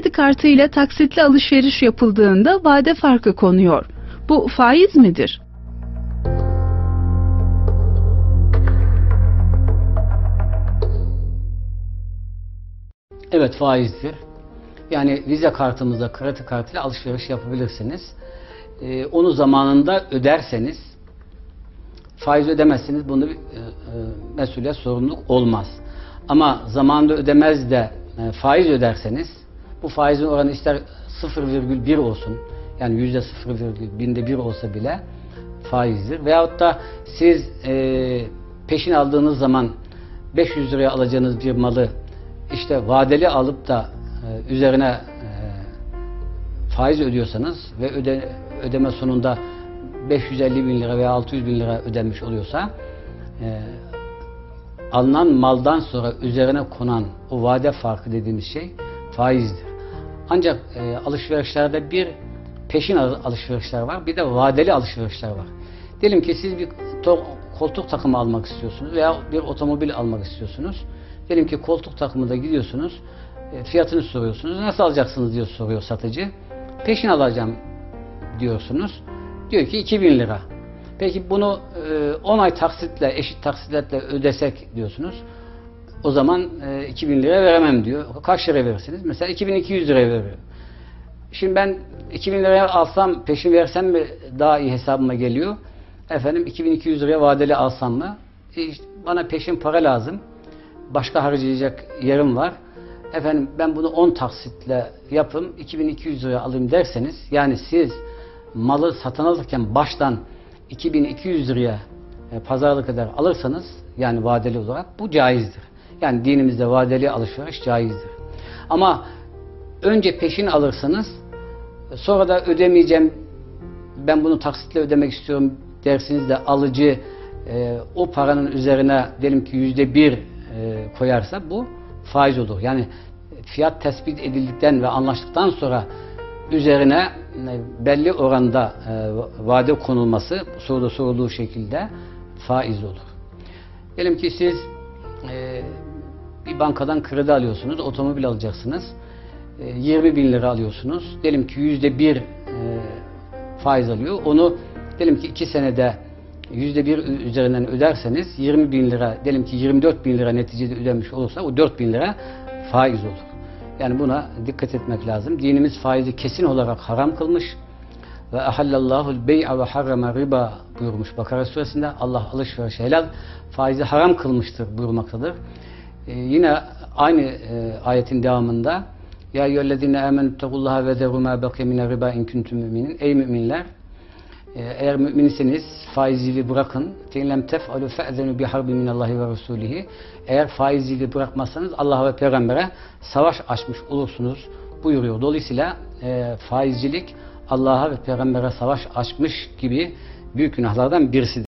kartı ile taksitli alışveriş yapıldığında vade farkı konuyor. Bu faiz midir? Evet faizdir. Yani vize kartımızla, kredi kartıyla alışveriş yapabilirsiniz. Ee, onu zamanında öderseniz, faiz ödemezseniz bunu e, e, mesuliyet sorumluluk olmaz. Ama zamanında ödemez de e, faiz öderseniz, bu faizin oranı ister 0,1 olsun, yani yüzde 0,1 binde bir olsa bile faizdir. Veyahut da siz e, peşin aldığınız zaman 500 liraya alacağınız bir malı işte vadeli alıp da e, üzerine e, faiz ödüyorsanız ve öde, ödeme sonunda 550 bin lira veya 600 bin lira ödenmiş oluyorsa e, alınan maldan sonra üzerine konan o vade farkı dediğimiz şey faizdir. Ancak e, alışverişlerde bir peşin al- alışverişler var, bir de vadeli alışverişler var. Diyelim ki siz bir koltuk takımı almak istiyorsunuz veya bir otomobil almak istiyorsunuz. Diyelim ki koltuk takımında gidiyorsunuz, e, fiyatını soruyorsunuz. Nasıl alacaksınız diyor soruyor satıcı. Peşin alacağım diyorsunuz. Diyor ki 2000 lira. Peki bunu e, 10 ay taksitle, eşit taksitle ödesek diyorsunuz. O zaman e, 2000 lira veremem diyor. Kaç lira verirsiniz? Mesela 2200 lira veriyor. Şimdi ben 2000 liraya alsam peşin versem mi daha iyi hesabıma geliyor. Efendim 2200 liraya vadeli alsam mı? E, bana peşin para lazım. Başka harcayacak yerim var. Efendim ben bunu 10 taksitle yapım 2200 liraya alayım derseniz yani siz malı satın alırken baştan 2200 liraya e, pazarlık eder alırsanız yani vadeli olarak bu caizdir. Yani dinimizde vadeli alışveriş caizdir. Ama önce peşin alırsanız sonra da ödemeyeceğim ben bunu taksitle ödemek istiyorum dersiniz de alıcı e, o paranın üzerine diyelim ki yüzde bir e, koyarsa bu faiz olur. Yani fiyat tespit edildikten ve anlaştıktan sonra üzerine e, belli oranda e, vade konulması soruda sorulduğu şekilde faiz olur. Diyelim ki siz e, bir bankadan kredi alıyorsunuz, otomobil alacaksınız. E, 20 bin lira alıyorsunuz. Diyelim ki yüzde bir e, faiz alıyor. Onu diyelim ki iki senede yüzde bir üzerinden öderseniz 20 bin lira, diyelim ki 24 bin lira neticede ödenmiş olursa o 4 bin lira faiz olur. Yani buna dikkat etmek lazım. Dinimiz faizi kesin olarak haram kılmış. Ve ahallallahu'l bey'a ve harrama riba buyurmuş Bakara suresinde. Allah alışveriş helal, faizi haram kılmıştır buyurmaktadır. Ee, yine aynı e, ayetin devamında ya eyyühellezine amenüttegullaha ve zeruma bakiye mine riba in kuntum müminin. Ey müminler e, eğer müminseniz faizciliği bırakın. Fe'lem tef'alu fe'zenu bi harbin minallahi ve resulihi. Eğer faizciliği bırakmazsanız Allah'a ve peygambere savaş açmış olursunuz buyuruyor. Dolayısıyla e, faizcilik Allah'a ve peygambere savaş açmış gibi büyük günahlardan birisidir.